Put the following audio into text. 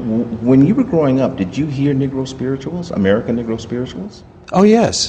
When you were growing up, did you hear Negro spirituals, American Negro spirituals? Oh yes,